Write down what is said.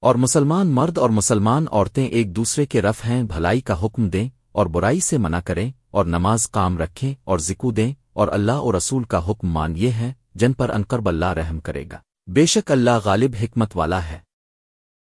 اور مسلمان مرد اور مسلمان عورتیں ایک دوسرے کے رف ہیں، بھلائی کا حکم دیں اور برائی سے منع کریں اور نماز کام رکھیں اور ذکو دیں اور اللہ اور رسول کا حکم مان یہ ہے، جن پر انقرب اللہ رحم کرے گا۔ بے شک اللہ غالب حکمت والا ہے۔